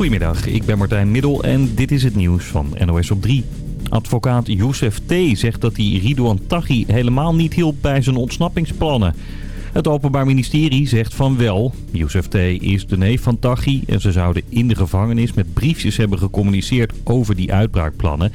Goedemiddag, ik ben Martijn Middel en dit is het nieuws van NOS op 3. Advocaat Youssef T. zegt dat hij Ridouan Taghi helemaal niet hielp bij zijn ontsnappingsplannen. Het Openbaar Ministerie zegt van wel. Youssef T. is de neef van Taghi en ze zouden in de gevangenis met briefjes hebben gecommuniceerd over die uitbraakplannen.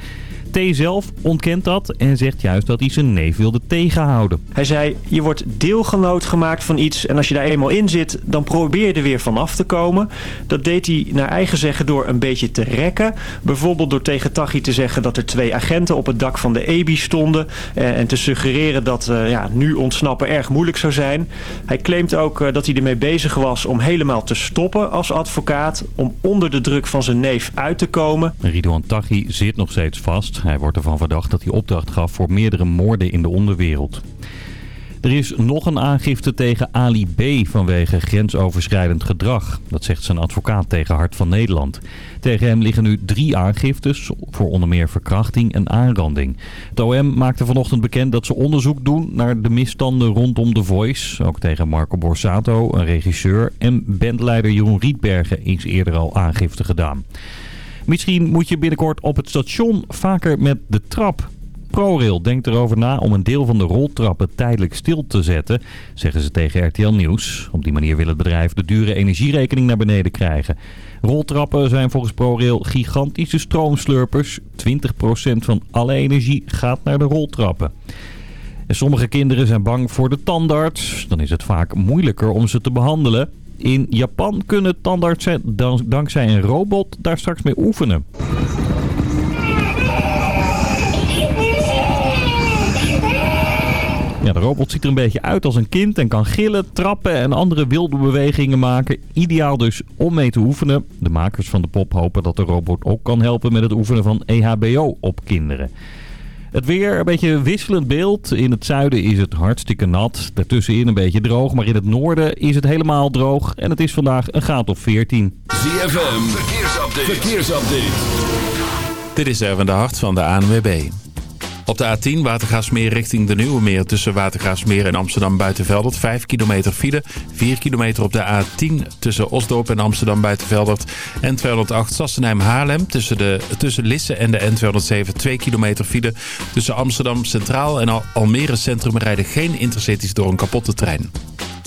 T zelf ontkent dat en zegt juist dat hij zijn neef wilde tegenhouden. Hij zei, je wordt deelgenoot gemaakt van iets en als je daar eenmaal in zit, dan probeer je er weer vanaf te komen. Dat deed hij naar eigen zeggen door een beetje te rekken. Bijvoorbeeld door tegen Taghi te zeggen dat er twee agenten op het dak van de EBI stonden. eh, En te suggereren dat eh, ja, nu ontsnappen erg moeilijk zou zijn. Hij claimt ook eh, dat hij ermee bezig was om helemaal te stoppen als advocaat. Om onder de druk van zijn neef uit te komen. Ridouan Taghi zit nog steeds vast. Hij wordt ervan verdacht dat hij opdracht gaf voor meerdere moorden in de onderwereld. Er is nog een aangifte tegen Ali B. vanwege grensoverschrijdend gedrag. Dat zegt zijn advocaat tegen Hart van Nederland. Tegen hem liggen nu drie aangiftes voor onder meer verkrachting en aanranding. Het OM maakte vanochtend bekend dat ze onderzoek doen naar de misstanden rondom The Voice. Ook tegen Marco Borsato, een regisseur, en bandleider Jeroen Rietbergen is eerder al aangifte gedaan. Misschien moet je binnenkort op het station vaker met de trap. ProRail denkt erover na om een deel van de roltrappen tijdelijk stil te zetten, zeggen ze tegen RTL Nieuws. Op die manier wil het bedrijf de dure energierekening naar beneden krijgen. Roltrappen zijn volgens ProRail gigantische stroomslurpers. 20% van alle energie gaat naar de roltrappen. En sommige kinderen zijn bang voor de tandarts. Dan is het vaak moeilijker om ze te behandelen. In Japan kunnen tandartsen dan- dankzij een robot daar straks mee oefenen. Ja, de robot ziet er een beetje uit als een kind en kan gillen, trappen en andere wilde bewegingen maken. Ideaal dus om mee te oefenen. De makers van de pop hopen dat de robot ook kan helpen met het oefenen van EHBO op kinderen. Het weer, een beetje wisselend beeld. In het zuiden is het hartstikke nat. Daartussenin een beetje droog. Maar in het noorden is het helemaal droog. En het is vandaag een graad of 14. ZFM, verkeersupdate. verkeersupdate. Dit is Erwin de Hart van de ANWB. Op de A10 Watergraafsmeer richting de Nieuwe Meer tussen Watergraafsmeer en Amsterdam Buitenveldert. 5 kilometer file. 4 kilometer op de A10 tussen Osdorp en Amsterdam Buitenveldert. En 208 Sassenheim Haarlem tussen, de, tussen Lisse en de N207. 2 kilometer file. Tussen Amsterdam Centraal en Al- Almere Centrum rijden geen intercities door een kapotte trein.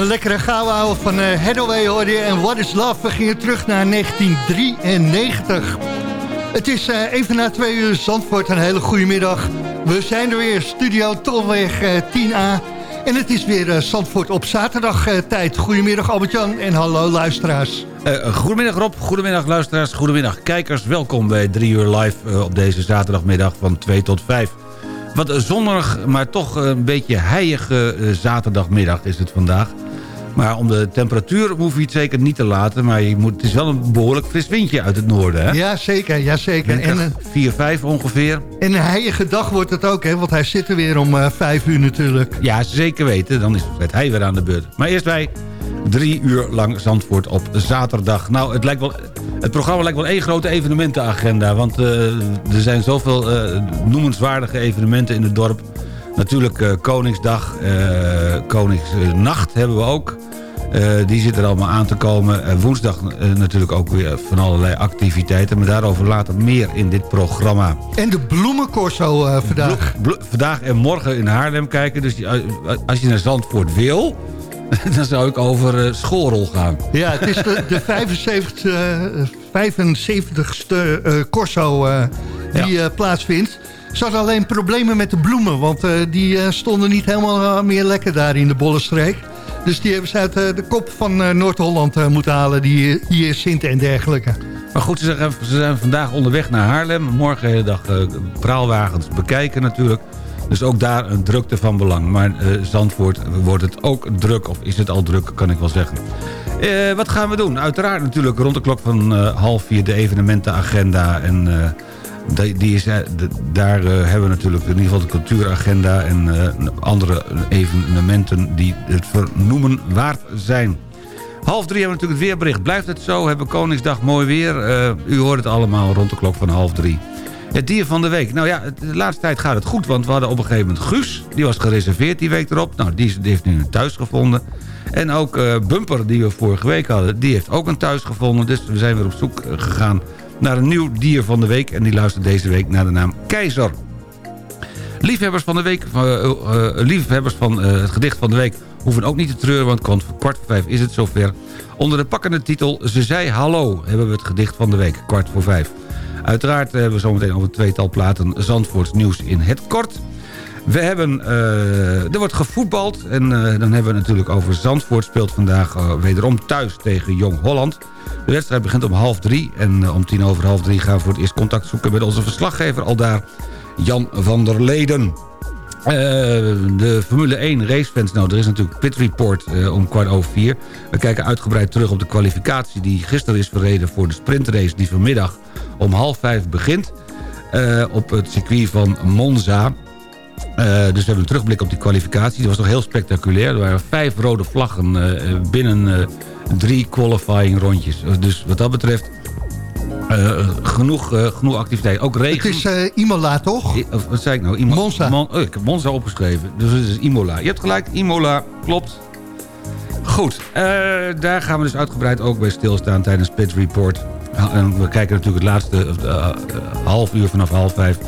Een lekkere gauw van uh, Hathaway hoorde je en What is Love. We gingen terug naar 1993. Het is uh, even na twee uur Zandvoort. Een hele goede middag. We zijn er weer, studio Tolweg uh, 10A. En het is weer uh, Zandvoort op zaterdag tijd. Goedemiddag Albert-Jan en hallo luisteraars. goedemiddag Rob, goedemiddag luisteraars, goedemiddag kijkers. Welkom bij 3 uur live op deze zaterdagmiddag van 2 tot 5. Wat zonnig, maar toch een beetje heilige zaterdagmiddag is het vandaag. Maar om de temperatuur hoef je het zeker niet te laten. Maar je moet, het is wel een behoorlijk fris windje uit het noorden. Hè? Ja, zeker. Ja, zeker. En, 4, 5 ongeveer. En een heilige dag wordt het ook, hè? want hij zit er weer om uh, 5 uur natuurlijk. Ja, zeker weten. Dan is het hij weer aan de beurt. Maar eerst wij drie uur lang Zandvoort op zaterdag. Nou, het, lijkt wel, het programma lijkt wel één grote evenementenagenda. Want uh, er zijn zoveel uh, noemenswaardige evenementen in het dorp. Natuurlijk uh, Koningsdag, Koningsnacht hebben we ook. Uh, die zit er allemaal aan te komen. Uh, woensdag uh, natuurlijk ook weer van allerlei activiteiten. Maar daarover later meer in dit programma. En de bloemencorso vandaag. Blo vandaag en morgen in Haarlem kijken. Dus als je naar Zandvoort wil... dan zou ik over schoolrol gaan. Ja, het is de, de 75, 75ste corso die ja. plaatsvindt. Ze hadden alleen problemen met de bloemen, want uh, die uh, stonden niet helemaal uh, meer lekker daar in de Bollenstreek. Dus die hebben ze uit de kop van Noord-Holland moeten halen, die hier Sint en dergelijke. Maar goed, ze zijn vandaag onderweg naar Haarlem. Morgen de hele dag praalwagens bekijken natuurlijk. Dus ook daar een drukte van belang. Maar Zandvoort wordt het ook druk, of is het al druk, kan ik wel zeggen. wat gaan we doen? Uiteraard natuurlijk rond de klok van half vier de evenementenagenda en is, daar uh, hebben we natuurlijk in ieder geval de cultuuragenda... en uh, andere evenementen die het vernoemen waard zijn. Half drie hebben we natuurlijk het weerbericht. Blijft het zo? Hebben Koningsdag mooi weer? U hoort het allemaal rond de klok van half drie. Het dier van de week. Nou ja, de laatste tijd gaat het goed, want we hadden op een gegeven moment Guus. Die was gereserveerd die week erop. Nou, die, die heeft nu een thuis gevonden. En ook Bumper, die we vorige week hadden, die heeft ook een thuis gevonden. Dus we zijn weer op zoek gegaan naar een nieuw dier van de week. En die luistert deze week naar de naam Keizer. Liefhebbers van de week, uh, uh, liefhebbers van het gedicht van de week hoeven ook niet te treuren, want kwart voor vijf is het zover. Onder de pakkende titel Ze zei hallo hebben we het gedicht van de week, kwart voor vijf. Uiteraard hebben we zometeen over een tweetal platen Zandvoorts nieuws in het kort. We hebben, uh, er wordt gevoetbald en uh, dan hebben we natuurlijk over Zandvoort speelt vandaag uh, wederom thuis tegen Jong Holland. De wedstrijd begint om half drie en om tien over half drie gaan we voor het eerst contact zoeken met onze verslaggever al daar, Jan van der Leden. de Formule 1 racefans, nou er is natuurlijk Pit Report om kwart over vier. We kijken uitgebreid terug op de kwalificatie die gisteren is verreden voor de sprintrace die vanmiddag om half vijf begint. op het circuit van Monza. Uh, dus we hebben een terugblik op die kwalificatie. Dat was toch heel spectaculair. Er waren vijf rode vlaggen uh, binnen uh, drie qualifying rondjes. Dus wat dat betreft... genoeg, genoeg activiteit. Ook regen. Het is Imola, toch? I, wat zei ik nou? Imo Monza. Mon oh, ik heb Monza opgeschreven. Dus het is Imola. Je hebt gelijk, Imola. Klopt. Goed. daar gaan we dus uitgebreid ook bij stilstaan tijdens Pit Report. En we kijken natuurlijk het laatste half uur vanaf half vijf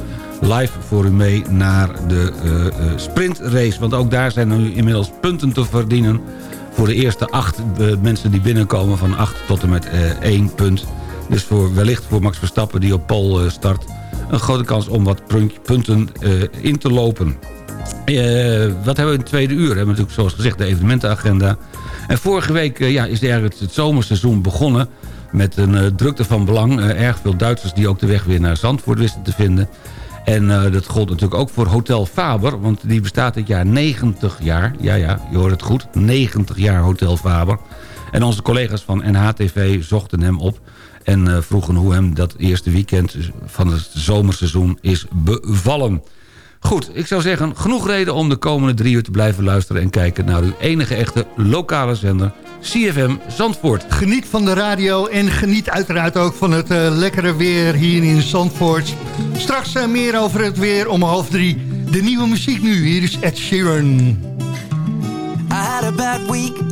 live voor u mee naar de uh, uh, sprintrace. Want ook daar zijn nu inmiddels punten te verdienen... voor de eerste acht uh, mensen die binnenkomen van 8 tot en met 1 punt. Dus voor, wellicht voor Max Verstappen die op pol start... een grote kans om wat punten in te lopen. wat hebben we in het tweede uur? We hebben natuurlijk zoals gezegd de evenementenagenda. En vorige week ja, is eigenlijk het zomerseizoen begonnen met een drukte van belang. erg veel Duitsers die ook de weg weer naar Zandvoort wisten te vinden. En uh, dat gold natuurlijk ook voor Hotel Faber. Want die bestaat dit jaar 90 jaar. Ja, ja, je hoort het goed. 90 jaar Hotel Faber. En onze collega's van NHTV zochten hem op. En uh, vroegen hoe hem dat eerste weekend van het zomerseizoen is bevallen. Goed, ik zou zeggen, genoeg reden om de komende drie uur te blijven luisteren... en kijken naar uw enige echte lokale zender, CFM Zandvoort. Geniet van de radio en geniet uiteraard ook van het uh, lekkere weer hier in Zandvoort. Straks uh, meer over het weer om half drie. De nieuwe muziek nu, hier is Ed Sheeran. I had a bad week,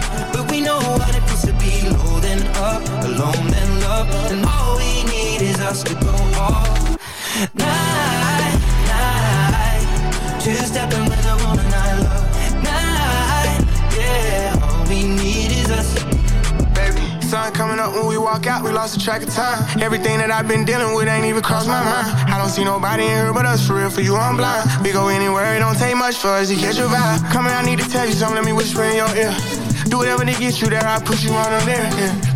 then. All we need is us to go all night, night. Two-stepping with a woman I love. Night, yeah. All we need is us. baby. Sun coming up when we walk out, we lost the track of time. Everything that I've been dealing with ain't even crossed my mind. I don't see nobody in here but us, for real, for you, I'm blind. We go anywhere, it don't take much for us to catch your vibe. Coming, I need to tell you something, let me whisper in your ear. Do whatever to get you there, I push you on them there. Yeah.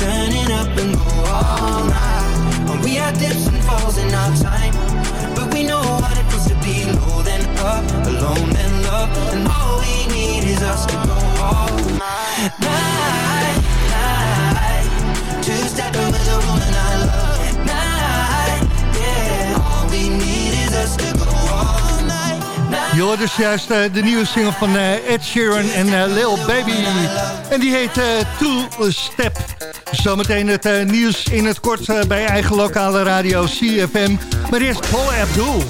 turning up and go all night. We had dips and falls in our time, but we know what it feels to be low then up, alone then love. And all we need is us to go all night, Je hoort dus juist eh, de nieuwe single van eh, Ed Sheeran en eh, Lil Baby. En die heet Two Step. Zometeen het nieuws in het kort bij eigen lokale radio CFM. Maar eerst Paul Abdul.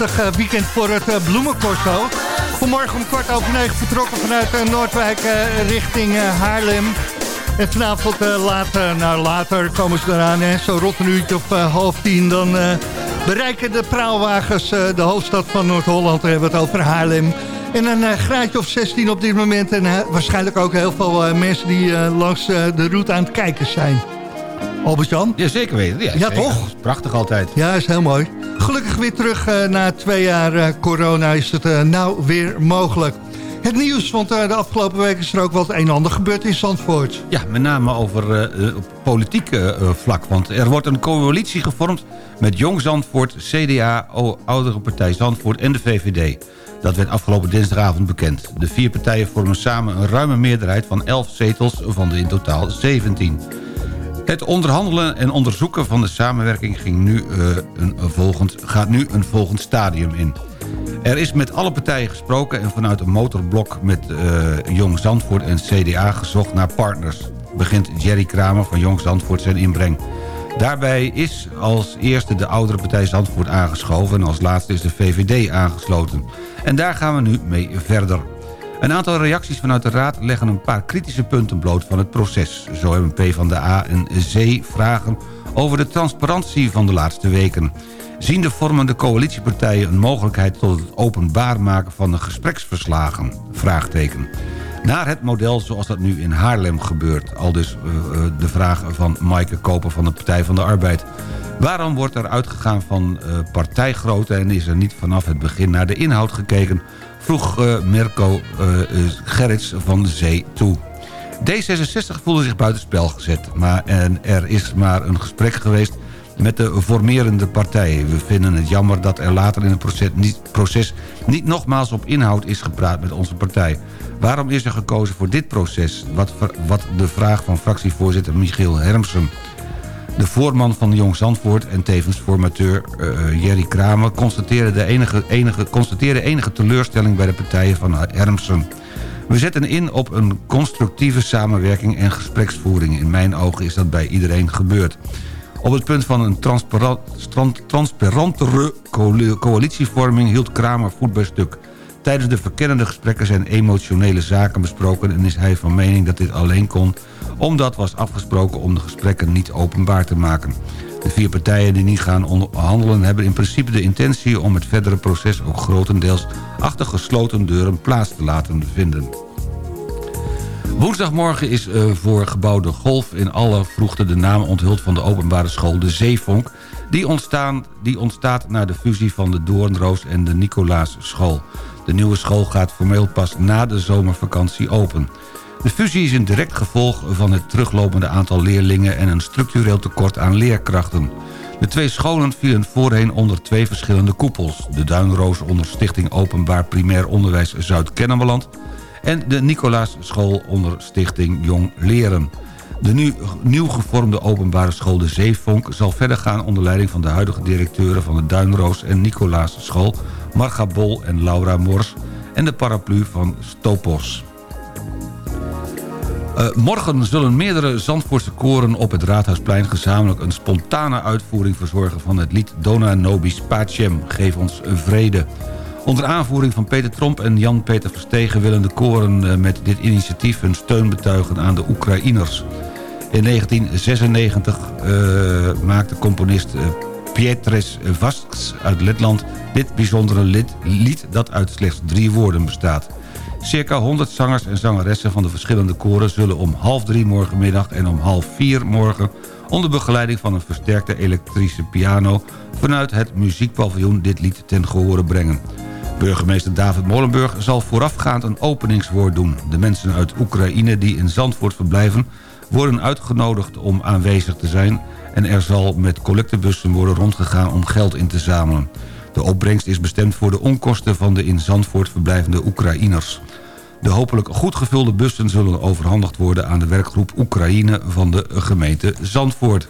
Prachtig eh, weekend voor het uh, Bloemencorso. Vanmorgen om kwart over negen vertrokken vanuit uh, Noordwijk richting Haarlem. En vanavond later, nou later komen ze eraan, hè, zo rond een uurtje of half tien... dan bereiken de praalwagens de hoofdstad van Noord-Holland. We hebben het over Haarlem. En een graadje of 16 op dit moment. En waarschijnlijk ook heel veel mensen die langs de route aan het kijken zijn. Albert-Jan? Ja, zeker weten. Ja, Ja, zeker. toch? Prachtig altijd. Ja, is heel mooi. Gelukkig weer terug eh, na twee jaar eh, corona is het eh, nou weer mogelijk. Het nieuws, want de afgelopen week is er ook wat een en ander gebeurd in Zandvoort. Ja, met name over op politiek vlak. Want er wordt een coalitie gevormd met Jong Zandvoort, CDA, O- Oudere Partij Zandvoort en de VVD. Dat werd afgelopen dinsdagavond bekend. De vier partijen vormen samen een ruime meerderheid van 11 zetels van de in totaal 17. Het onderhandelen en onderzoeken van de samenwerking ging nu, eh, een volgend, gaat nu een volgend stadium in. Er is met alle partijen gesproken en vanuit een motorblok met eh, Jong Zandvoort en CDA gezocht naar partners. Begint Jerry Kramer van Jong Zandvoort zijn inbreng. Daarbij is als eerste de oudere partij Zandvoort aangeschoven... en als laatste is de VVD aangesloten. En daar gaan we nu mee verder. Een aantal reacties vanuit de Raad leggen een paar kritische punten bloot van het proces. Zo hebben PvdA en Z vragen over de transparantie van de laatste weken. Zien de vormende coalitiepartijen een mogelijkheid tot het openbaar maken van de gespreksverslagen? Vraagteken. Naar het model zoals dat nu in Haarlem gebeurt. Al dus eh, eh, de vraag van Maaike Koper van de Partij van de Arbeid. Waarom wordt er uitgegaan van eh, partijgrootte en is er niet vanaf het begin naar de inhoud gekeken? Vroeg eh, Mirko eh, eh, Gerrits van de Zee toe. D66 voelde zich buitenspel gezet, maar en er is maar een gesprek geweest met de formerende partijen. We vinden het jammer dat er later in het proces niet, proces niet nogmaals op inhoud is gepraat met onze partij. Waarom is er gekozen voor dit proces? Wat, wat de vraag van fractievoorzitter Michiel Hermsen. De voorman van Jong Zandvoort en tevens formateur eh, Jerry Kramer... constateerde, de enige, enige, constateerde enige teleurstelling bij de partijen van Hermsen. We zetten in op een constructieve samenwerking en gespreksvoering. In mijn ogen is dat bij iedereen gebeurd. Op het punt van een transparant, tran- transparantere coali- coalitievorming hield Kramer voet bij stuk. Tijdens de verkennende gesprekken zijn emotionele zaken besproken... en is hij van mening dat dit alleen kon omdat was afgesproken om de gesprekken niet openbaar te maken. De vier partijen die niet gaan onderhandelen hebben in principe de intentie... om het verdere proces ook grotendeels achter gesloten deuren plaats te laten vinden. Woensdagmorgen is eh, voor gebouw De Golf in alle vroegte de naam onthuld van de openbare school De Zeevonk. Die, ontstaan, die ontstaat na de fusie van de Doornroos en de Nicolaas School. De nieuwe school gaat formeel pas na de zomervakantie open. De fusie is een direct gevolg van het teruglopende aantal leerlingen... en een structureel tekort aan leerkrachten. De twee scholen vielen voorheen onder twee verschillende koepels. De Duinroos onder Stichting Openbaar Primair Onderwijs Zuid-Kennemerland... en de Nicolaas School onder Stichting Jong Leren. De nu nieuw gevormde openbare school De Zeevonk zal verder gaan onder leiding van de huidige directeuren van de Duinroos en Nicolaas School, Marga Bol en Laura Mors en de paraplu van Stopos. Uh, morgen zullen meerdere Zandvoortse koren op het Raadhuisplein... gezamenlijk een spontane uitvoering verzorgen van het lied Dona Nobis Pacem, Geef ons vrede. Onder aanvoering van Peter Tromp en Jan-Peter Verstegen... willen de koren uh, met dit initiatief hun steun betuigen aan de Oekraïners. In 1996 uh, maakte componist Pietres Vasks uit Letland... dit bijzondere lied, lied dat uit slechts drie woorden bestaat... Circa 100 zangers en zangeressen van de verschillende koren... zullen om half drie morgenmiddag en om half vier morgen... onder begeleiding van een versterkte elektrische piano... vanuit het muziekpaviljoen dit lied ten gehore brengen. Burgemeester David Molenburg zal voorafgaand een openingswoord doen. De mensen uit Oekraïne die in Zandvoort verblijven... worden uitgenodigd om aanwezig te zijn... en er zal met collectebussen worden rondgegaan om geld in te zamelen. De opbrengst is bestemd voor de onkosten van de in Zandvoort verblijvende Oekraïners. De hopelijk goed gevulde bussen zullen overhandigd worden aan de werkgroep Oekraïne van de gemeente Zandvoort.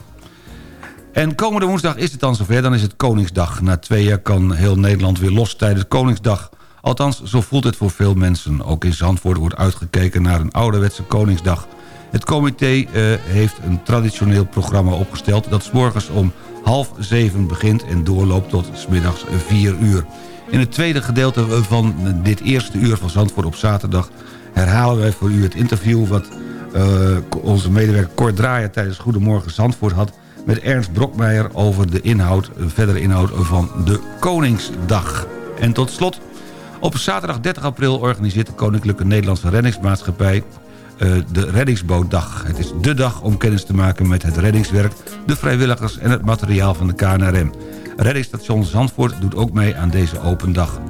En komende woensdag is het dan zover, dan is het Koningsdag. Na twee jaar kan heel Nederland weer los tijdens Koningsdag. Althans, zo voelt het voor veel mensen. Ook in Zandvoort wordt uitgekeken naar een ouderwetse Koningsdag. Het comité eh, heeft een traditioneel programma opgesteld... dat s morgens om half zeven begint en doorloopt tot s middags vier uur. In het tweede gedeelte van dit eerste uur van Zandvoort op zaterdag... herhalen wij voor u het interview wat eh, onze medewerker Cor Draaier... tijdens Goedemorgen Zandvoort had met Ernst Brokmeijer... over de inhoud, de verdere inhoud van de Koningsdag. En tot slot, op zaterdag 30 april organiseert de Koninklijke Nederlandse Reddingsmaatschappij eh, de Reddingsbootdag. Het is de dag om kennis te maken met het reddingswerk, de vrijwilligers en het materiaal van de KNRM. Reddingsstation Zandvoort doet ook mee aan deze open dag.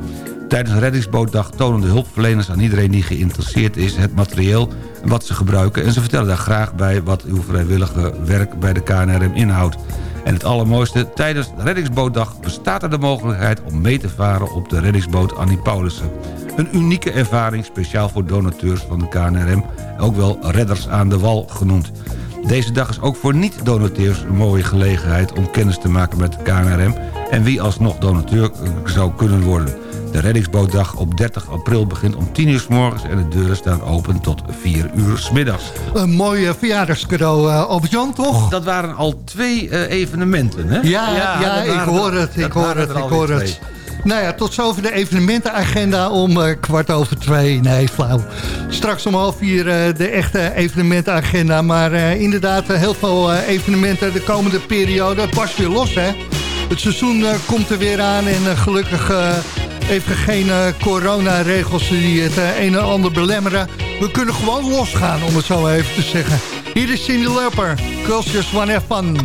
Tijdens de reddingsbootdag tonen de hulpverleners aan iedereen die geïnteresseerd is... het materieel wat ze gebruiken en ze vertellen daar graag bij... wat uw vrijwillige werk bij de KNRM inhoudt. En het allermooiste, tijdens de reddingsbootdag bestaat er de mogelijkheid... om mee te varen op de reddingsboot Annie Paulussen. Een unieke ervaring, speciaal voor donateurs van de KNRM... ook wel redders aan de wal genoemd. Deze dag is ook voor niet-donateurs een mooie gelegenheid... om kennis te maken met de KNRM... en wie alsnog donateur eh, zou kunnen worden. De reddingsbootdag op 30 april begint om 10 uur s morgens... en de deuren staan open tot 4 uur s middags. Een mooi eh, verjaardagscadeau, eh, Albert-Jan, toch? Dat waren al twee evenementen, hè? Ja, ja, dat ik hoor het, ik hoor het, ik hoor het. Nou ja, tot zover de evenementenagenda om eh, kwart over twee. Nee, flauw. Straks om half vier eh, de echte evenementenagenda. Maar eh, inderdaad, heel veel evenementen de komende periode. Barst weer los, hè? Het seizoen komt er weer aan en gelukkig... Even geen coronaregels die het een en ander belemmeren. We kunnen gewoon losgaan, om het zo even te zeggen. Hier is Cindy. Girls Just Wanna Have Fun.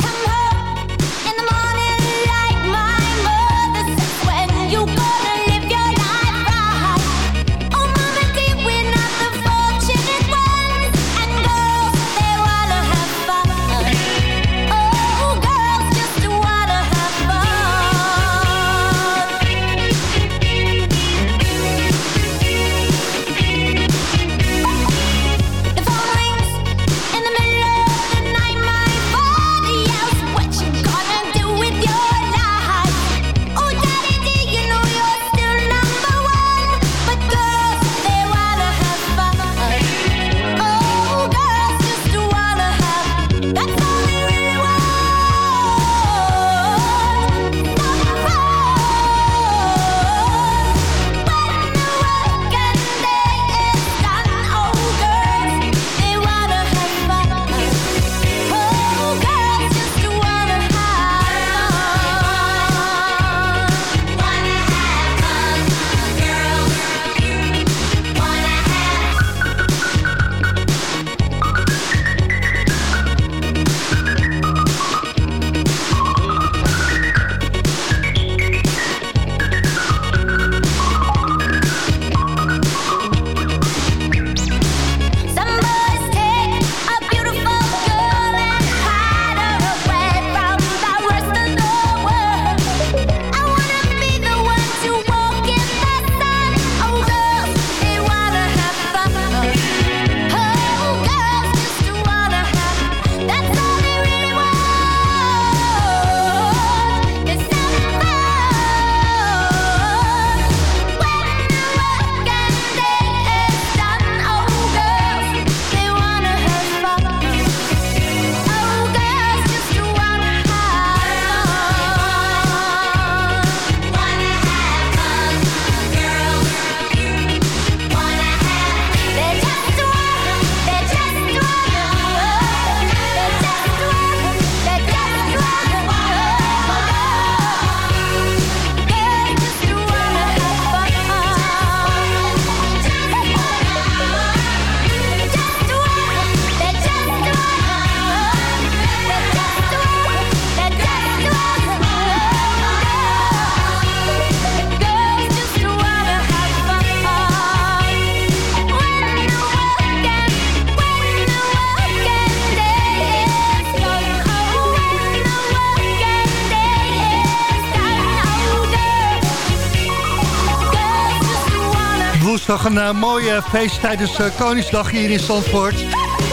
Woensdag een eh, mooie feest tijdens eh, Koningsdag hier in Zandvoort.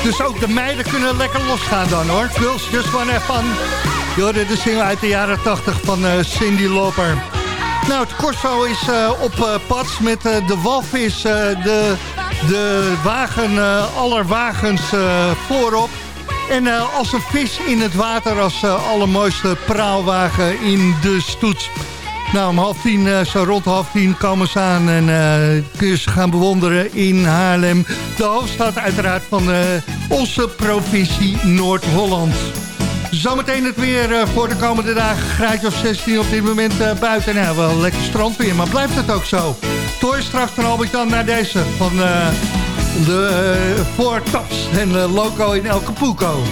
Dus ook de meiden kunnen lekker losgaan dan hoor. Girls just fun. Je hoorde de single uit de jaren 80 van eh, Cindy Lauper. Nou, het Corso is op pad met de walvis, de de wagen aller wagens eh, voorop. En als een vis in het water als allermooiste praalwagen in de stoet. Nou, om half tien, eh, zo rond half tien komen ze aan en eh, kun je ze gaan bewonderen in Haarlem. De hoofdstad uiteraard van eh, onze provincie Noord-Holland. Zometeen het weer voor de komende dagen. Graadje of 16 op dit moment buiten. Nou, wel lekker strandweer, maar blijft het ook zo? Toy straks van Albert dan naar deze van de Four en eh, Loco in El Capuco.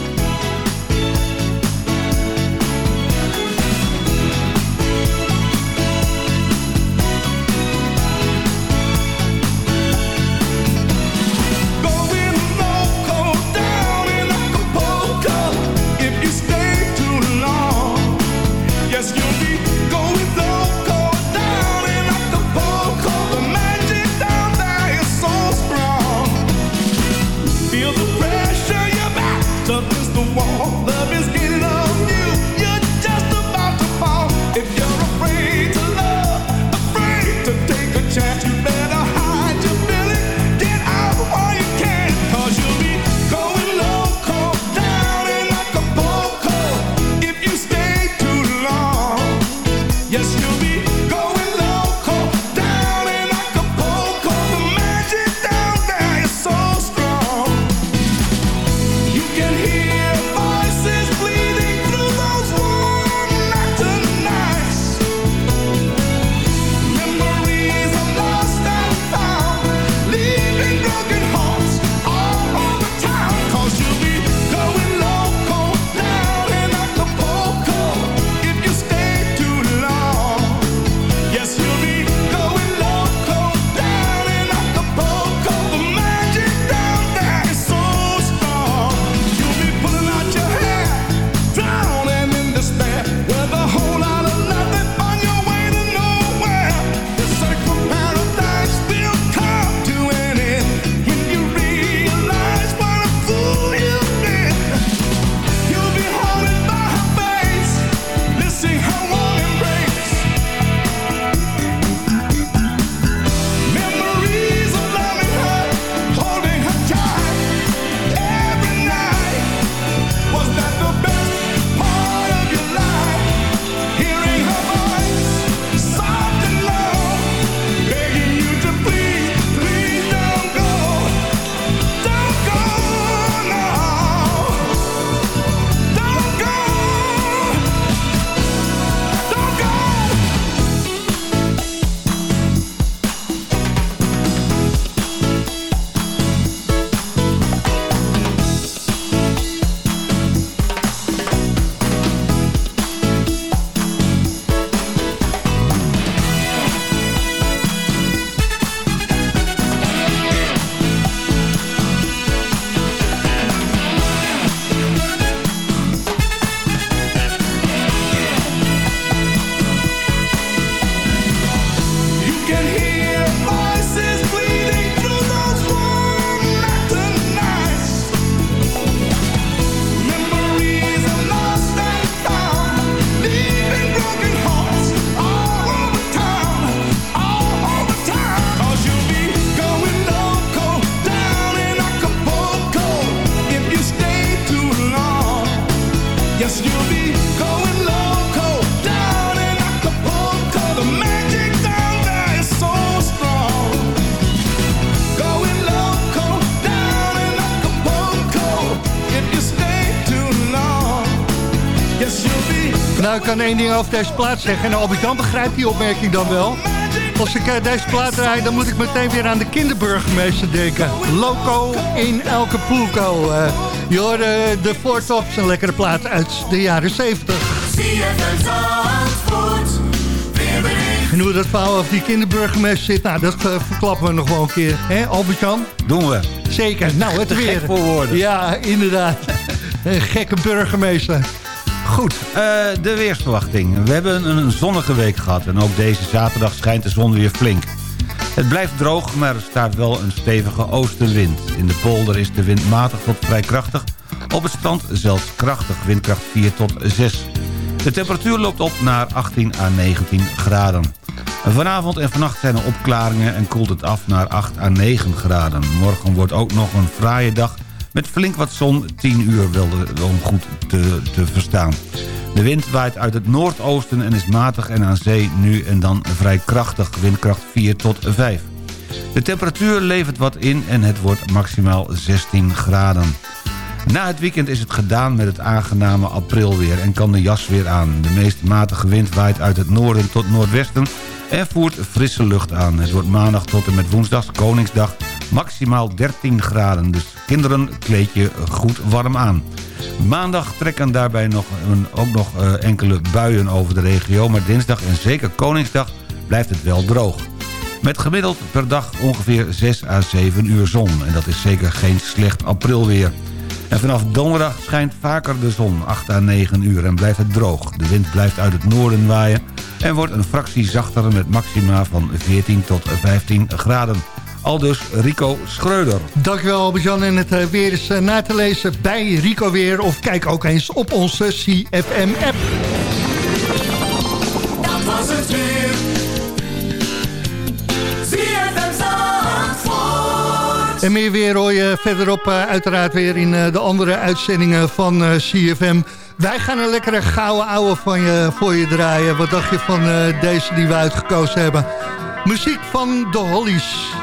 Kan één ding over deze plaat zeggen. En Albert Jan begrijpt die opmerking dan wel. Als ik eh, deze plaat draai, dan moet ik meteen weer aan de kinderburgemeester denken. Loco in Elke Poelko. Uh, je hoorde de Four Tops, een lekkere plaat uit de jaren 70. En hoe dat verhaal over die kinderburgemeester zit, nou, dat eh, verklappen we nog wel een keer. Hè, Albert-Jan? Doen we. Zeker. Nou, het Te weer. gek voor woorden. Ja, inderdaad. Een gekke burgemeester. Goed, eh, de weersverwachting. We hebben een zonnige week gehad en ook deze zaterdag schijnt de zon weer flink. Het blijft droog, maar er staat wel een stevige oostenwind. In de polder is de wind matig tot vrij krachtig. Op het strand zelfs krachtig, windkracht 4 tot 6. De temperatuur loopt op naar 18 à 19 graden. Vanavond en vannacht zijn er opklaringen en koelt het af naar 8 à 9 graden. Morgen wordt ook nog een fraaie dag met flink wat zon, 10 uur wel om goed te, te verstaan. De wind waait uit het noordoosten en is matig en aan zee nu en dan vrij krachtig, windkracht 4 tot 5. De temperatuur levert wat in en het wordt maximaal 16 graden. Na het weekend is het gedaan met het aangename aprilweer en kan de jas weer aan. De meest matige wind waait uit het noorden tot noordwesten en voert frisse lucht aan. Het wordt maandag tot en met woensdag, Koningsdag, maximaal 13 graden. Dus kinderen kleed je goed warm aan. Maandag trekken daarbij nog, een- ook nog eh, enkele buien over de regio... maar dinsdag en zeker Koningsdag blijft het wel droog. Met gemiddeld per dag ongeveer 6 à 7 uur zon. En dat is zeker geen slecht aprilweer. En vanaf donderdag schijnt vaker de zon, 8 à 9 uur, en blijft het droog. De wind blijft uit het noorden waaien en wordt een fractie zachter met maxima van 14 tot 15 graden. Aldus Rico Schreuder. Dankjewel Albert-Jan. En het eh, weer is eh, na te lezen bij Rico Weer. Of kijk ook eens op onze CFM-app. Dat was het weer. En meer weer hoor je verderop eh, uiteraard weer in de andere uitzendingen van CFM. Wij gaan een lekkere gouden ouwe van je, voor je draaien. Wat dacht je van deze die we uitgekozen hebben? Muziek van de Hollies.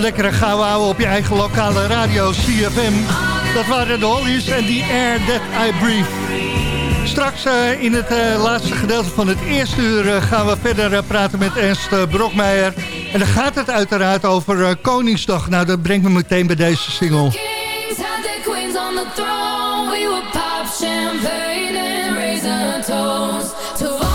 Lekkere gouden ouwe op je eigen lokale radio CFM. Dat waren de Hollies en die Air That I Breathe. Straks eh, in het eh, laatste gedeelte van het eerste uur eh, gaan we verder praten met Ernst Brokmeijer. En dan gaat het uiteraard over Koningsdag. Nou, dat brengt me meteen bij deze single. Kings queens on the throne. We would pop champagne and raise toast to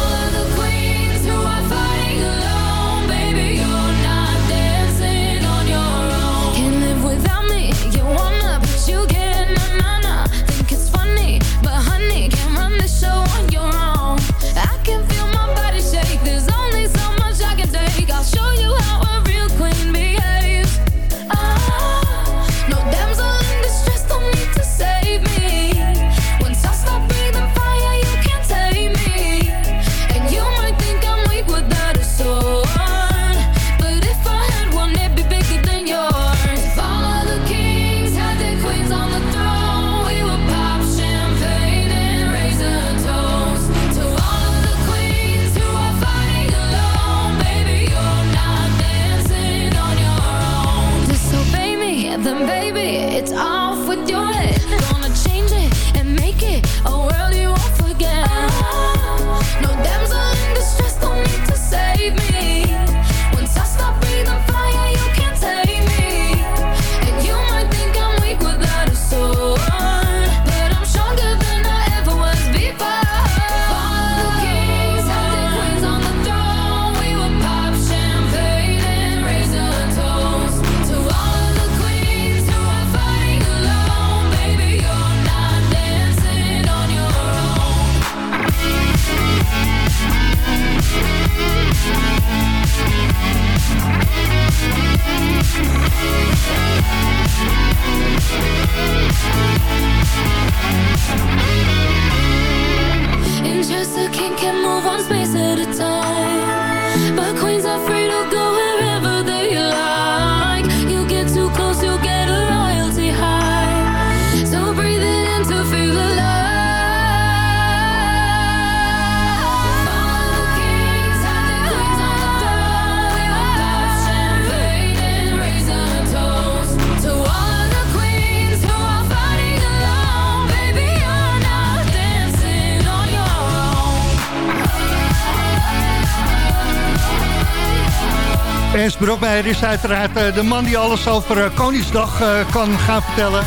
Ernst Brokmeijer is uiteraard eh, de man die alles over eh, Koningsdag eh, kan gaan vertellen.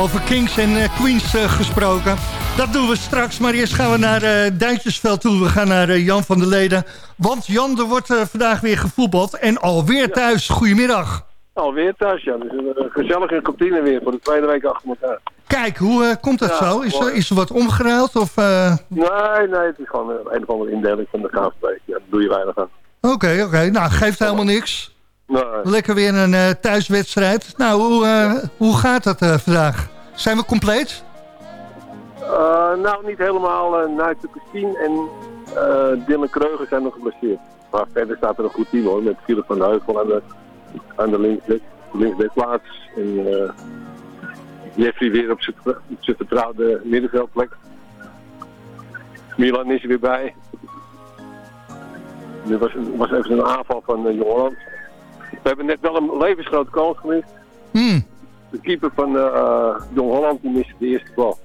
Over kings en queens gesproken. Dat doen we straks, maar eerst gaan we naar Duintjesveld toe. We gaan naar Jan van der Leden. Want Jan, er wordt vandaag weer gevoetbald en alweer thuis. Goedemiddag. Alweer thuis, ja. Dus een gezellige kantine weer voor de tweede week achter elkaar. Kijk, hoe komt dat Ja, zo? Is er, is er wat omgeruild? Of, eh, Nee, nee, het is gewoon een of andere indeling van de KVB. Ja, daar doe je weinig aan. Oké, oké. Nou, geeft helemaal niks. Nee. Lekker weer een eh, thuiswedstrijd. Nou, hoe, eh, hoe gaat dat eh, vandaag? Zijn we compleet? Nou, niet helemaal. Uh, Nigel Christine en Dylan Kreuger zijn nog geblesseerd. Maar verder staat er een goed team hoor. Met Philip van de Heuvel aan de, aan de linksback, linksbackplaats. En Jeffrey weer op zijn op zijn vertrouwde middenveldplek. Milan is er weer bij. Dit was, was even een aanval van uh, Jong Holland. We hebben net wel een levensgrote kans gemist. Hmm. De keeper van eh, Jong Holland die miste de eerste bal.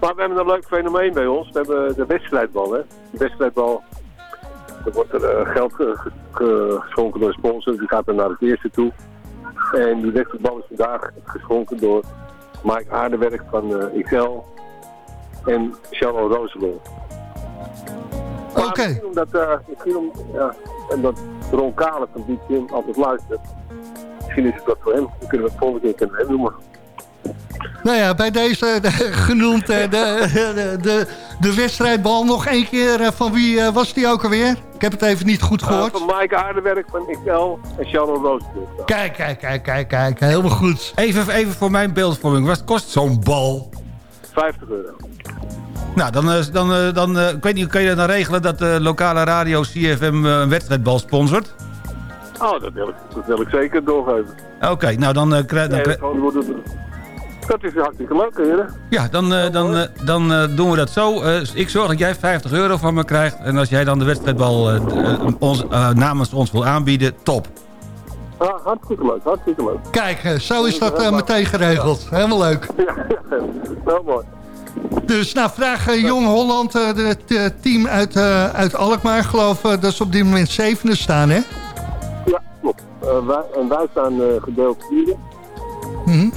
Maar we hebben een leuk fenomeen bij ons. We hebben de wedstrijdbal. Hè. De wedstrijdbal. Er wordt er eh, geld ge- ge- ge- geschonken door een sponsor. Die gaat er naar het eerste toe. En die wedstrijdbal is vandaag geschonken door Mike Aardewerk van eh XL. En Charles Roselon. Oké. Misschien omdat, eh, misschien om, ja, en dat Ron Kalen van die Tim altijd luistert. Misschien is het wat voor hem. Dan kunnen we het volgende keer kunnen hem noemen. Nou ja, bij deze eh, genoemd eh, de, de, de, de wedstrijdbal nog één keer. eh, van wie eh, was die ook alweer? Ik heb het even niet goed Uh, gehoord. van Mike Aardewerk van XL en Charles Roosevelt. Kijk, kijk, kijk, kijk, kijk. Helemaal goed. Even, even voor mijn beeldvorming. Wat kost zo'n bal? 50 euro. Nou, dan, eh, dan, eh, dan eh, ik weet niet, kan je dan regelen dat de lokale radio CFM een wedstrijdbal sponsort? Oh, dat wil ik, dat wil ik zeker doorgeven. Oké, nou dan, krijg, dan Nee, dat, is hartstikke leuk, heren. ja, dan, eh, dan, dan eh, doen we dat zo. Eh, ik zorg dat jij 50 euro van me krijgt. En als jij dan de wedstrijdbal ons, eh, namens ons wil aanbieden, top. Ah, hartstikke leuk, hartstikke leuk. Kijk, zo is dat eh, meteen geregeld. Helemaal leuk. Ja, heel mooi. Dus nou, vraag eh, Jong Holland, het eh, team uit, eh, uit Alkmaar. Geloof dat ze op dit moment zevende staan, hè? Ja, klopt. Wij, en wij staan gedeeld vierde. Mhm.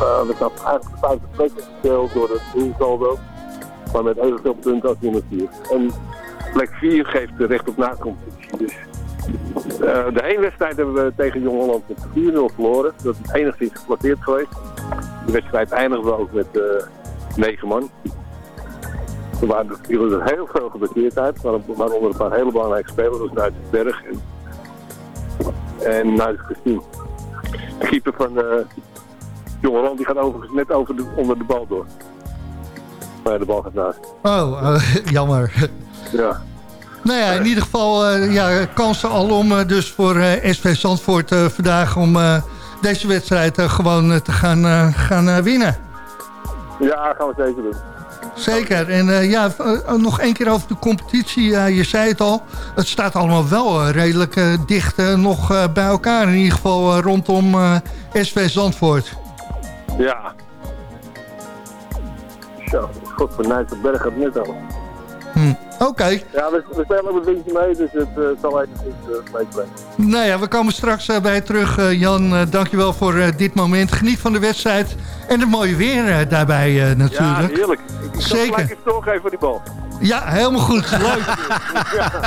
Eh, we staan eigenlijk vijfde plekken gedeeld door het doelsaldo. Maar met evenveel punten als nummer 4. En plek 4 geeft de recht op nacompetitie. Dus de heenwedstrijd hebben we tegen Jong Holland met 4-0 verloren. Dat is enigszins geflatteerd geweest. De wedstrijd eindigde ook met 9 man. Er waren heel veel geblesseerd uit, waar- waaronder een paar hele belangrijke spelers, zoals Nuit Berg en, en Nuit Christine. De keeper van eh Jong Holland die gaat overigens net over de, onder de bal door. Maar de bal gaat naast. Oh, eh, jammer. Ja. Nou ja, in ieder geval eh, ja, kansen al om dus voor SV Zandvoort vandaag om deze wedstrijd gewoon te gaan, gaan winnen. Ja, gaan we zeker doen. Zeker. En eh, ja, eh, nog één keer over de competitie. Je zei het al. Het staat allemaal wel eh, redelijk eh, dicht eh, nog eh, bij elkaar. In ieder geval eh, rondom eh, SV Zandvoort. Ja. Zo, god voor Nuit Berg gaat net al. Hm. Oké. Ja, we, we spelen ook een windje mee, dus het uh, zal even uh, meespelen. Nou ja, we komen straks uh, bij je terug. Uh, Jan, uh, dankjewel voor uh, dit moment. Geniet van de wedstrijd. En het mooie weer uh, daarbij natuurlijk. Ja, heerlijk. Ik Zeker. gelijk even doorgeven voor die bal. Ja, helemaal goed. Leuk.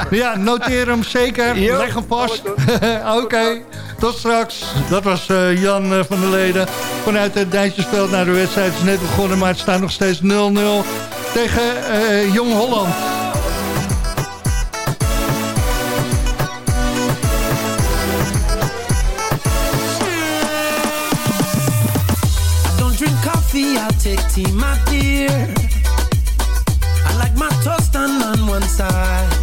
ja, noteer hem zeker. Leg hem vast. Oké, okay. tot straks. Dat was uh, Jan uh, van der Leden. Vanuit het Dijntjesveld naar de wedstrijd is net begonnen, maar het staat nog steeds 0-0 tegen uh, Jong Holland. Tea, my dear. I like my toast done on one side.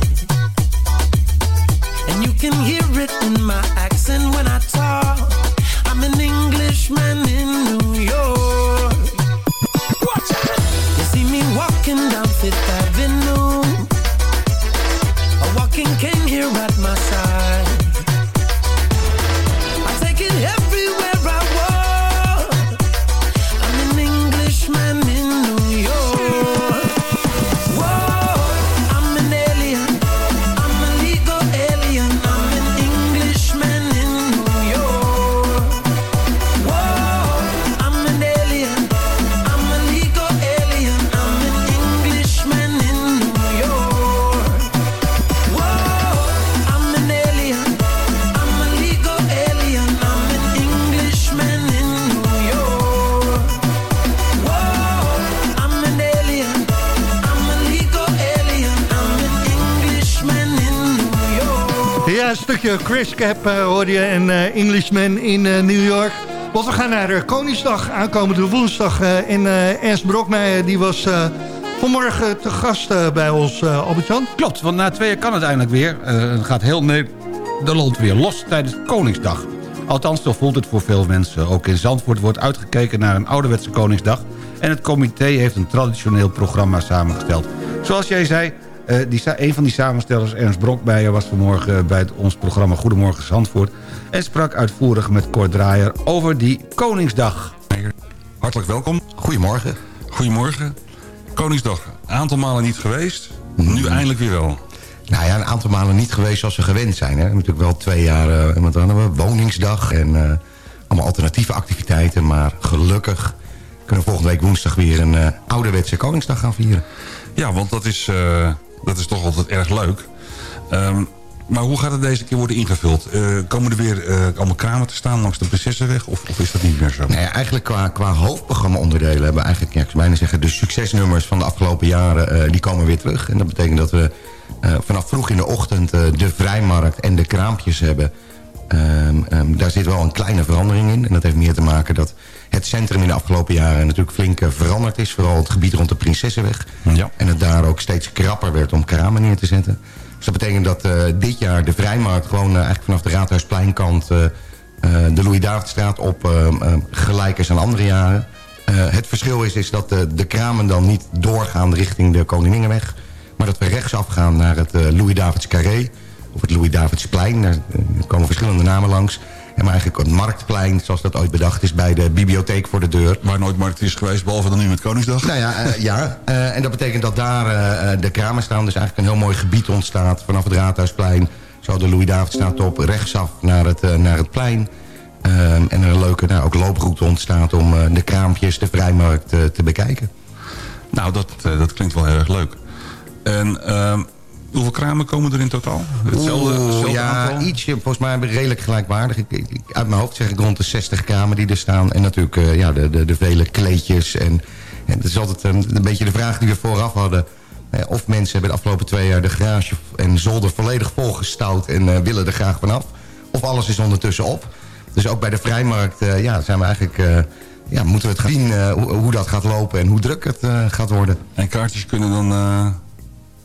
And you can hear it in my accent when I talk. I'm an Englishman in New York. Chris Cap uh, hoorde je en uh, Englishman in uh, New York. Want we gaan naar Koningsdag, aankomende woensdag. en Ernst Brokmeijer die was vanmorgen te gast bij ons, Albert-Jan. Klopt, want na twee jaar kan het eindelijk weer. het gaat heel Nederland weer los tijdens Koningsdag. Althans, zo voelt het voor veel mensen. Ook in Zandvoort wordt uitgekeken naar een ouderwetse Koningsdag... en het comité heeft een traditioneel programma samengesteld. Zoals jij zei, uh, die, een van die samenstellers, Ernst Brokmeijer... was vanmorgen bij het, ons programma Goedemorgen Zandvoort... en sprak uitvoerig met Kort Draaier over die Koningsdag. Hartelijk welkom. Goedemorgen. Goedemorgen. Koningsdag, een aantal malen niet geweest. Mm. Nu eindelijk weer wel. Nou ja, een aantal malen niet geweest zoals we gewend zijn. Hè. We hebben natuurlijk wel twee jaar uh, wat hadden we, woningsdag en uh, allemaal alternatieve activiteiten. Maar gelukkig kunnen we volgende week woensdag weer een uh, ouderwetse Koningsdag gaan vieren. Ja, want dat is, uh, dat is toch altijd erg leuk. Um, maar hoe gaat het deze keer worden ingevuld? Uh, komen er weer uh, allemaal kramen te staan langs de Prinsessenweg? Of, of is dat niet meer zo? Nee, eigenlijk qua, qua hoofdprogramma-onderdelen hebben we eigenlijk, ja, ik zou zeggen, de succesnummers van de afgelopen jaren, uh, die komen weer terug. En dat betekent dat we vanaf vroeg in de ochtend de vrijmarkt en de kraampjes hebben. Um, um, daar zit wel een kleine verandering in. En dat heeft meer te maken dat het centrum in de afgelopen jaren natuurlijk flink veranderd is. Vooral het gebied rond de Prinsessenweg. Ja. En het daar ook steeds krapper werd om kramen neer te zetten. Dus dat betekent dat uh, dit jaar de Vrijmarkt gewoon uh, eigenlijk vanaf de Raadhuispleinkant... Uh, de Louis-Davidstraat op gelijk is aan andere jaren. het verschil is, is dat de, de kramen dan niet doorgaan richting de Koningingenweg... maar dat we rechtsaf gaan naar het Louis-Davids Carré... of het Louis-Davidsplein. Daar eh, komen verschillende namen langs. Maar eigenlijk het Marktplein, zoals dat ooit bedacht is... bij de bibliotheek voor de deur. Waar nooit markt is geweest, behalve dan nu met Koningsdag. Nou ja, eh, ja. Eh, en dat betekent dat daar eh, de kramen staan. Dus eigenlijk een heel mooi gebied ontstaat vanaf het Raadhuisplein. Zo de Louis-Davidstraat op, rechtsaf naar het, naar het plein. Ehm, en er een leuke nou, ook looproute ontstaat om de kraampjes, de vrijmarkt te bekijken. Nou, dat, dat klinkt wel heel erg leuk. En ehm, hoeveel kramen komen er in totaal? Hetzelfde, hetzelfde ja, aantal? ietsje. Volgens mij redelijk gelijkwaardig. Ik, uit mijn hoofd zeg ik rond de 60 kramen die er staan. En natuurlijk eh, ja, de, de, de vele kleedjes. En, en het is altijd een, een beetje de vraag die we vooraf hadden. Eh, of mensen hebben de afgelopen twee jaar de garage en zolder volledig volgestouwd... en eh, willen er graag vanaf. Of alles is ondertussen op. Dus ook bij de vrijmarkt ja, zijn we eigenlijk... ja, moeten we het gaan zien hoe, hoe dat gaat lopen en hoe druk het gaat worden. En kaartjes kunnen dan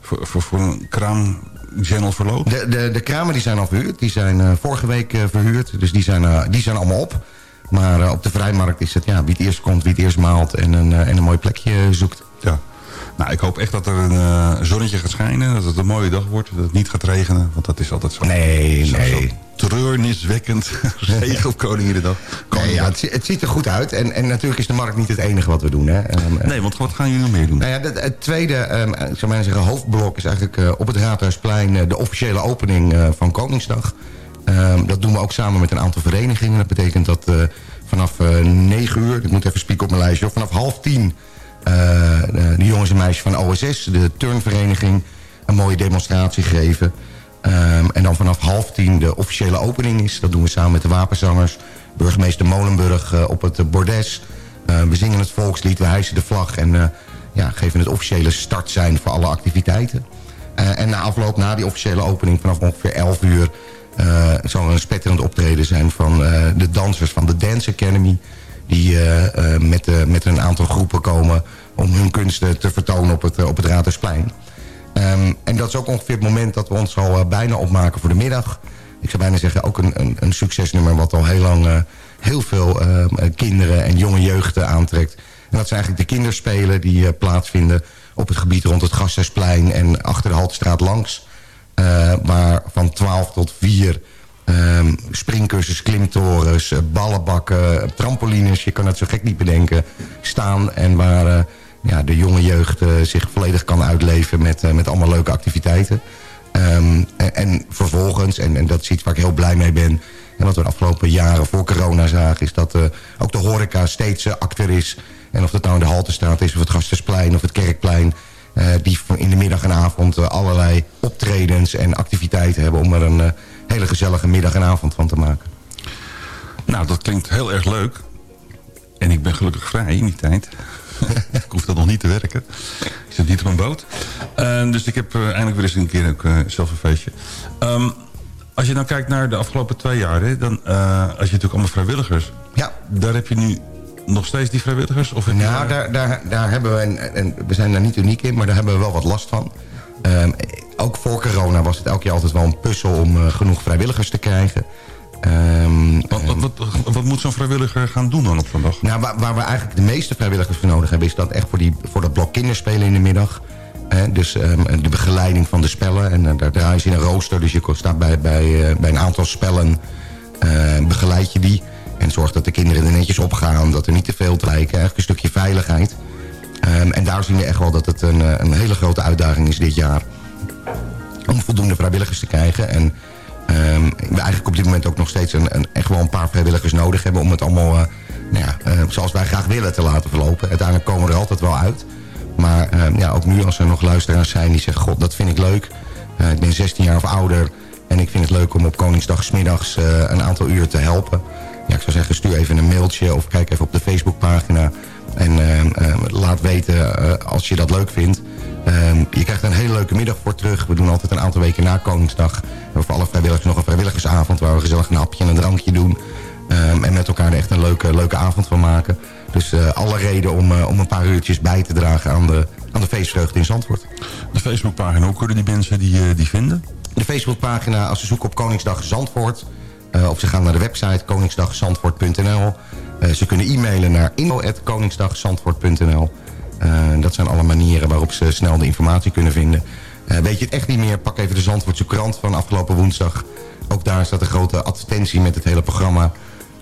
voor, voor, voor een kraam channel verlopen? De, de, de kramen die zijn al verhuurd. Die zijn eh, vorige week eh, verhuurd. Dus die zijn, eh, die zijn allemaal op. Maar op de vrijmarkt is het ja, wie het eerst komt, wie het eerst maalt... en een, en een mooi plekje zoekt. Ja. Nou, ik hoop echt dat er een eh, zonnetje gaat schijnen. Dat het een mooie dag wordt. Dat het niet gaat regenen. Want dat is altijd zo. Nee, zo, nee. Zo treurniswekkend. Regen op Koninginnedag. Nee, ja, het, zi- het ziet er goed uit. En, en natuurlijk is de markt niet het enige wat we doen. Hè. Eh, Nee, want wat gaan jullie nog meer doen? Nou ja, het, het tweede, ehm, ik zou maar zeggen, hoofdblok is eigenlijk eh, op het Raadhuisplein eh, de officiële opening eh, van Koningsdag. Ehm, dat doen we ook samen met een aantal verenigingen. Dat betekent dat eh, vanaf eh 9 uur, ik moet even spieken op mijn lijstje, hoor, vanaf half tien eh, de, de jongens en meisjes van OSS, de turnvereniging, een mooie demonstratie geven. Ehm, en dan vanaf half tien de officiële opening is. Dat doen we samen met de wapenzangers. Burgemeester Molenburg eh, op het eh, bordes. Eh, we zingen het volkslied, we hijsen de vlag en eh, ja, geven het officiële startsein voor alle activiteiten. Eh, en na afloop, na die officiële opening, vanaf ongeveer 11 uur... eh, zal er een spetterend optreden zijn van eh, de dansers van de Dance Academy... die eh, eh, met, eh, met een aantal groepen komen om hun kunsten te vertonen op het, op het Raadhuisplein. Ehm, en dat is ook ongeveer het moment dat we ons al bijna opmaken voor de middag. Ik zou bijna zeggen ook een, een, een succesnummer wat al heel lang heel veel ehm, eh, kinderen en jonge jeugden aantrekt. En dat zijn eigenlijk de kinderspelen die plaatsvinden op het gebied rond het Gasthuisplein en achter de Haltestraat langs. Waar van 12 tot 4 springkussens, klimtorens, eh, ballenbakken, trampolines, je kan het zo gek niet bedenken, staan. En waar eh, ja, de jonge jeugd eh, zich volledig kan uitleven met, met allemaal leuke activiteiten. Ehm, en, en vervolgens, en, en dat is iets waar ik heel blij mee ben... en wat we de afgelopen jaren voor corona zagen... is dat ook de horeca steeds acter is. En of dat nou in de Haltestraat is, of het Gastersplein of het Kerkplein... die in de middag en avond allerlei optredens en activiteiten hebben... om er een hele gezellige middag en avond van te maken. Nou, dat klinkt heel erg leuk. En ik ben gelukkig vrij in die tijd. ik hoef dat nog niet te werken. Ik zit niet op een boot. Eh, dus ik heb eh, eindelijk weer eens een keer ook, eh, zelf een feestje. Ehm, als je nou kijkt naar de afgelopen twee jaar... Hè, dan uh, als je natuurlijk allemaal vrijwilligers... Ja. Daar heb je nu nog steeds die vrijwilligers? Of Nou, daar, daar, daar hebben we, en, en we zijn daar niet uniek in, maar daar hebben we wel wat last van. Ehm, ook voor corona was het elke keer altijd wel een puzzel om uh, genoeg vrijwilligers te krijgen. Ehm, wat, wat, wat, wat, moet zo'n vrijwilliger gaan doen dan op zo'n dag? Nou, waar, waar, we eigenlijk de meeste vrijwilligers voor nodig hebben... is dat echt voor, die, voor dat blok kinderspelen in de middag. Eh, dus um, de begeleiding van de spellen. En uh, daar draai je in een rooster. Dus je staat bij, bij, uh, bij een aantal spellen, begeleid je die. En zorgt dat de kinderen er netjes opgaan. Dat er niet te veel te lijken. Eigenlijk een stukje veiligheid. Um, en daar zien we echt wel dat het een, een hele grote uitdaging is dit jaar. Om voldoende vrijwilligers te krijgen. En um, we eigenlijk op dit moment ook nog steeds een, een, echt wel een paar vrijwilligers nodig hebben... om het allemaal, uh, nou ja, uh, zoals wij graag willen, te laten verlopen. Uiteindelijk komen we er altijd wel uit. Maar uh, ja, ook nu als er nog luisteraars zijn die zeggen... God, dat vind ik leuk. Uh, ik ben 16 jaar of ouder. En ik vind het leuk om op Koningsdag smiddags uh, een aantal uur te helpen. Ja, ik zou zeggen, stuur even een mailtje of kijk even op de Facebookpagina. En uh, laat weten als je dat leuk vindt. Je krijgt een hele leuke middag voor terug. We doen altijd een aantal weken na Koningsdag. We hebben voor alle vrijwilligers nog een vrijwilligersavond... waar we gezellig een hapje en een drankje doen. Um, en met elkaar er echt een leuke, leuke avond van maken. Dus uh, alle reden om, uh, om een paar uurtjes bij te dragen aan de, aan de feestvreugde in Zandvoort. De Facebookpagina, hoe kunnen die mensen die, uh, die vinden? De Facebookpagina, als ze zoeken op Koningsdag Zandvoort... Of ze gaan naar de website koningsdagzandvoort.nl. Ze kunnen e-mailen naar info.koningsdagzandvoort.nl. Uh, dat zijn alle manieren waarop ze snel de informatie kunnen vinden. Eh, weet je het echt niet meer, pak even de Zandvoortse krant van afgelopen woensdag. Ook daar staat een grote advertentie met het hele programma.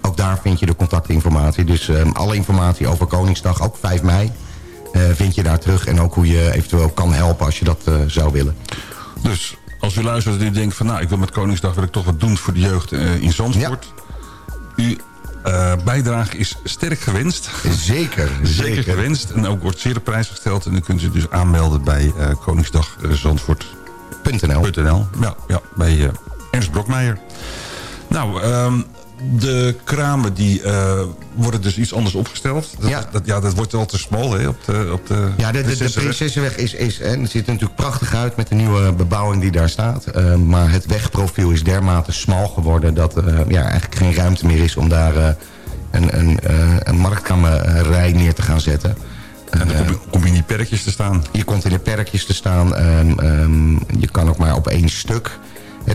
Ook daar vind je de contactinformatie. Dus ehm, alle informatie over Koningsdag, ook 5 mei, eh, vind je daar terug. En ook hoe je eventueel kan helpen als je dat eh, zou willen. Dus als u luistert en u denkt van... nou, ik wil met Koningsdag wil ik toch wat doen voor de jeugd eh, in Zandvoort. Uw eh, bijdrage is sterk gewenst. Zeker, zeker. gewenst. En ook wordt zeer op prijs gesteld. En dan kunt u dus aanmelden bij Koningsdag eh, Zandvoort.nl. Ja, ja, bij eh, Ernst Brokmeijer. Nou, ehm, de kramen die eh, worden dus iets anders opgesteld. Dat, ja. Dat, ja, dat wordt wel te smal hè, op de, op de Ja, de, de, de Prinsessenweg. Prinsessenweg is, is, en het ziet er natuurlijk prachtig uit met de nieuwe bebouwing die daar staat. Eh, maar het wegprofiel is dermate smal geworden dat er ja, eigenlijk geen ruimte meer is om daar een, een, een marktkamerrij neer te gaan zetten. En dan kom je, kom je in die perkjes te staan. Je komt in de perkjes te staan. ehm, ehm, je kan ook maar op één stuk.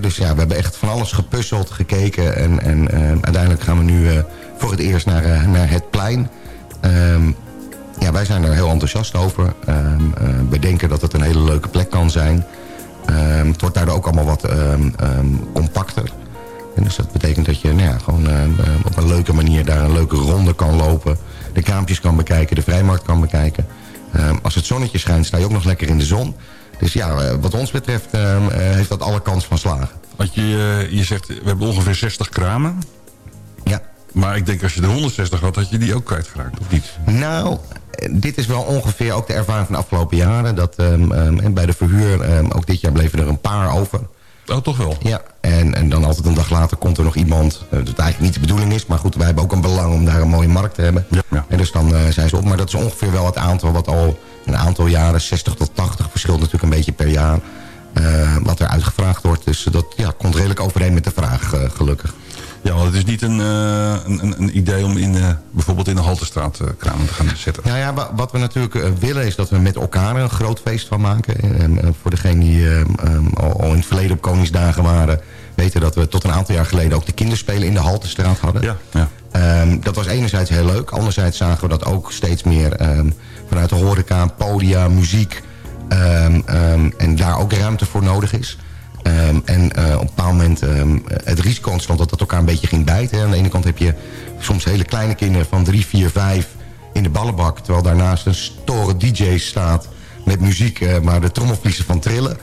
Dus ja, we hebben echt van alles gepuzzeld, gekeken. En, en ehm, uiteindelijk gaan we nu eh, voor het eerst naar, eh, naar het plein. Ehm, ja, wij zijn er heel enthousiast over. Eh, we denken dat het een hele leuke plek kan zijn. Het wordt daardoor ook allemaal wat compacter. En dus dat betekent dat je nou ja, gewoon op een leuke manier daar een leuke ronde kan lopen. De kraampjes kan bekijken, de vrijmarkt kan bekijken. Als het zonnetje schijnt, sta je ook nog lekker in de zon. Dus ja, eh, wat ons betreft ehm, eh, heeft dat alle kans van slagen. Want je, eh, je zegt, we hebben ongeveer 60 kramen. Ja. Maar ik denk als je er 160 had, had je die ook kwijtgeraakt, of niet? Nou, dit is wel ongeveer ook de ervaring van de afgelopen jaren. Dat en bij de verhuur, ook dit jaar bleven er een paar over. Oh, toch wel? Ja, en, en dan altijd een dag later komt er nog iemand. dat eigenlijk niet de bedoeling is, maar goed, wij hebben ook een belang om daar een mooie markt te hebben. En dus dan zijn ze op. Maar dat is ongeveer wel het aantal wat al een aantal jaren, 60 tot 80, verschilt natuurlijk een beetje per jaar. eh, wat er uitgevraagd wordt. Dus dat ja, komt redelijk overeen met de vraag, eh, gelukkig. Ja, want het is niet een, eh, een, een- idee om in, bijvoorbeeld in de Haltestraat eh, kramen te gaan zetten. Ja, ja, wa- wat we natuurlijk willen is dat we met elkaar een groot feest van maken. En, voor degenen die eh, ehm, al, in het verleden op Koningsdagen waren... weten dat we tot een aantal jaar geleden ook de kinderspelen in de Haltestraat hadden. Ja, ja. Ehm, dat was enerzijds heel leuk. Anderzijds zagen we dat ook steeds meer ehm, vanuit de horeca, podia, muziek... ehm, ehm, en daar ook ruimte voor nodig is. Ehm, en eh, op een bepaald moment het risico ontstond dat dat elkaar een beetje ging bijten. hè. Aan de ene kant heb je soms hele kleine kinderen van drie, vier, vijf in de ballenbak... terwijl daarnaast een storen DJ staat met muziek eh, waar de trommelvliezen van trillen.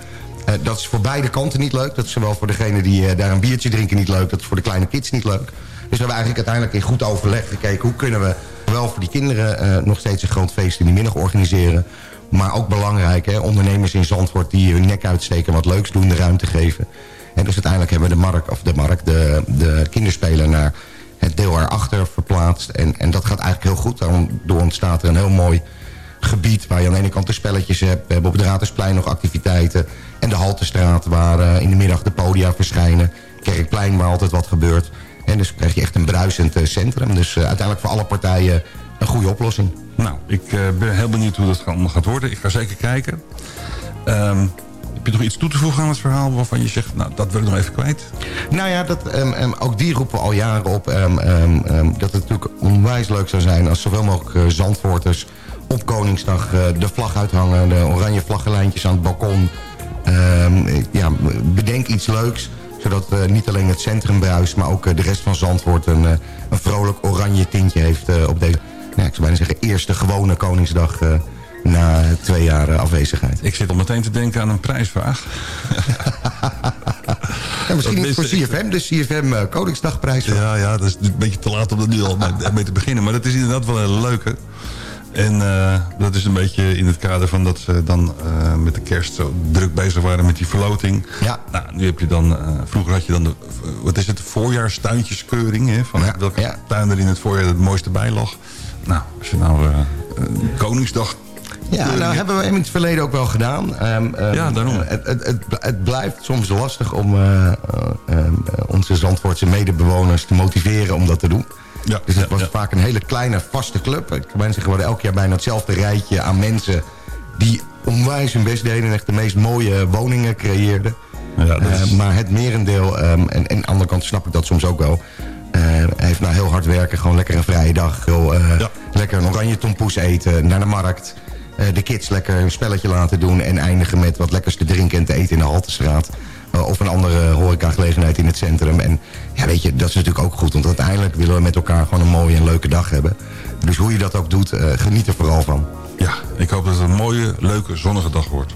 Eh, dat is voor beide kanten niet leuk. Dat is zowel voor degene die daar een biertje drinken niet leuk... dat is voor de kleine kids niet leuk. Dus we hebben eigenlijk uiteindelijk in goed overleg gekeken... hoe kunnen we wel voor die kinderen eh, nog steeds een groot feest in de middag organiseren... Maar ook belangrijk, hè, ondernemers in Zandvoort die hun nek uitsteken... wat leuks doen, de ruimte geven. En dus uiteindelijk hebben we de markt, of de markt, de, de kinderspeler naar het deel erachter verplaatst. En, en dat gaat eigenlijk heel goed. Daardoor ontstaat er een heel mooi gebied waar je aan de ene kant de spelletjes hebt. We hebben op het Ratersplein nog activiteiten. En de Haltestraat waar eh, in de middag de podia verschijnen. Kerkplein waar altijd wat gebeurt. En dus krijg je echt een bruisend eh, centrum. Dus eh, uiteindelijk voor alle partijen een goede oplossing. Nou, ik eh, ben heel benieuwd hoe dat allemaal gaat worden. Ik ga zeker kijken. Ehm, heb je nog iets toe te voegen aan het verhaal waarvan je zegt... nou, dat wil ik nog even kwijt? Nou ja, dat, ehm, ehm, ook die roepen we al jaren op. dat het natuurlijk onwijs leuk zou zijn als zoveel mogelijk eh, Zandvoorters op Koningsdag de vlag uithangen. De oranje vlaggenlijntjes aan het balkon. Ja, bedenk iets leuks. Zodat eh, niet alleen het centrum bruist, maar ook eh, de rest van Zandvoort een, eh, een vrolijk oranje tintje heeft op deze, nou, ik zou bijna zeggen, eerste gewone Koningsdag na twee jaar afwezigheid. Ik zit al meteen te denken aan een prijsvraag. Ja, misschien niet voor CFM, de CFM Koningsdagprijs. Ja, ja, dat is een beetje te laat om er nu al mee, te beginnen. Maar dat is inderdaad wel een leuke. En eh, dat is een beetje in het kader van dat ze dan eh, met de kerst zo druk bezig waren met die verloting. Ja. Nou, nu heb je dan, eh, vroeger had je dan de, wat is het, de voorjaarstuintjeskeuring. Hè, van welke tuin er in het voorjaar het mooiste bij lag. Nou, als je nou Koningsdag... Ja, nou hebben we in het verleden ook wel gedaan. Ehm, ehm, Ja, daarom. Het, het, het, het blijft soms lastig om eh, eh, ehm, onze Zandvoortse medebewoners te motiveren om dat te doen. Ja, dus het was vaak een hele kleine vaste club. We hadden elk jaar bijna hetzelfde rijtje aan mensen... die onwijs hun best deden en echt de meest mooie woningen creëerden. Ja, is- Eh, maar het merendeel, ehm, en, en aan de andere kant snap ik dat soms ook wel... eh, heeft na heel hard werken gewoon lekker een vrije dag. Eh, Lekker een oranje tompoes eten, naar de markt. de kids lekker een spelletje laten doen... en eindigen met wat lekkers te drinken en te eten in de Haltestraat. Eh, of een andere horecagelegenheid in het centrum. En ja, weet je, dat is natuurlijk ook goed. Want uiteindelijk willen we met elkaar gewoon een mooie en leuke dag hebben. Dus hoe je dat ook doet, eh, geniet er vooral van. Ja, ik hoop dat het een mooie, leuke, zonnige dag wordt.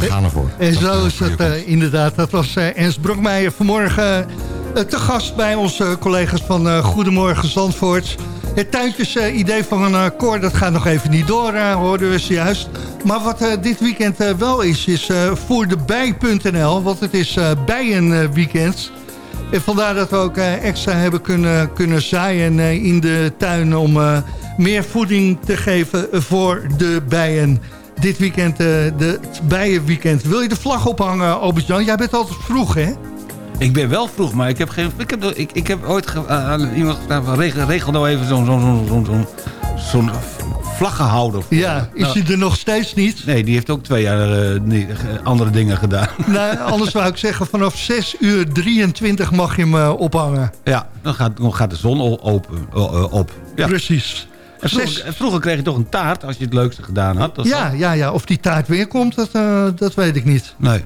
We gaan ervoor. En zo is het eh, inderdaad. Dat was eh, Ernst Brokmeijer vanmorgen eh, te gast bij onze collega's van eh, Goedemorgen Zandvoort. Het tuintjesidee van een koor, dat gaat nog even niet door, eh, hoorden we zojuist. Maar wat eh, dit weekend eh, wel is, is eh, voor de bij.nl, want het is eh, bijenweekend. En vandaar dat we ook eh, extra hebben kunnen, kunnen zaaien eh, in de tuin... om eh, meer voeding te geven voor de bijen. Dit weekend, eh, de, bijenweekend. Wil je de vlag ophangen, Albert-Jan? Jij bent altijd vroeg, hè? Ik ben wel vroeg, maar ik heb, geen, ik heb, ik, ik heb ooit ge- aan- iemand gevraagd... van, regel, regel nou even zo'n zo'n zo'n zo'n vlaggenhouder. Ja, is Nou, hij er nog steeds niet? Nee, die heeft ook twee jaar eh, nee, ge- andere dingen gedaan. Nou, anders zou ik zeggen, vanaf 6 uur 23 mag je hem eh, ophangen. Ja, dan gaat, dan gaat de zon open, eh, op. Ja. Precies. En vroeger, vroeger kreeg je toch een taart als je het leukste gedaan had? Ja, ja, ja, of die taart weer komt, dat, eh, dat weet ik niet. Nee,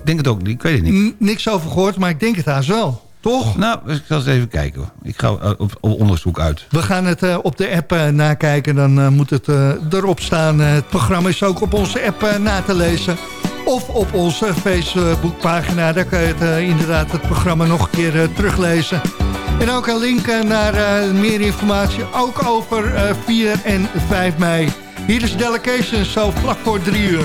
ik denk het ook niet. Ik weet het niet. N- niks over gehoord, maar ik denk het haast wel. Toch? Nou, ik zal eens even kijken. Ik ga eh, op, op onderzoek uit. We gaan het eh, op de app eh, nakijken, dan moet het erop staan. Het programma is ook op onze app na te lezen. Of op onze Facebookpagina, daar kan je het, inderdaad het programma nog een keer teruglezen. En ook een link naar meer informatie, ook over eh, 4 en 5 mei. Hier is Delegation, zo vlak voor 3 uur.